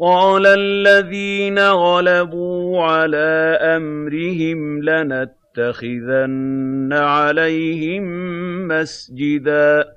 قَالَ الَّذِينَ غَلَبُوا عَلَىٰ أَمْرِهِمْ لَنَتَّخِذَنَّ عَلَيْهِم مَّسْجِدًا